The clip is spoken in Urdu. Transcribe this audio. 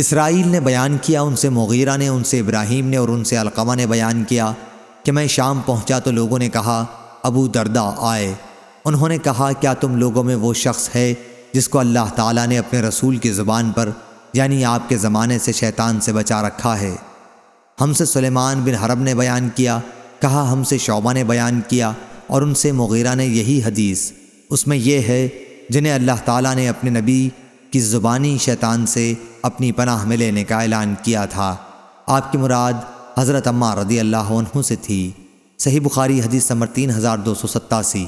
اسرائیل نے بیان کیا، ان سے مغیرہ نے، ان سے ابراہیم نے اور ان سے القمہ نے بیان کیا کہ میں شام پہنچا تو لوگوں نے کہا، ابو دردا آئے۔ انہوں نے کہا، کیا تم لوگوں میں وہ شخص ہے جس کو اللہ تعالیٰ نے اپنے رسول کی زبان پر یعنی آپ کے زمانے سے شیطان سے بچا رکھا ہے؟ ہم سے سلیمان بن حرب نے بیان کیا، کہا، ہم سے شعبہ نے بیان کیا اور ان سے مغیرہ نے یہی حدیث۔ اس میں یہ ہے، جنہیں اللہ تعالیٰ نے اپنے نبی کی زبانی شیطان سے اپنی پناہ میں لینے کا اعلان کیا تھا۔ آپ کی مراد حضرت عمار رضی اللہ عنہ سے تھی۔ صحیح بخاری حدیث نمبر تین ہزار دو سو ستاسی۔